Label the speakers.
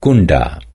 Speaker 1: Gunda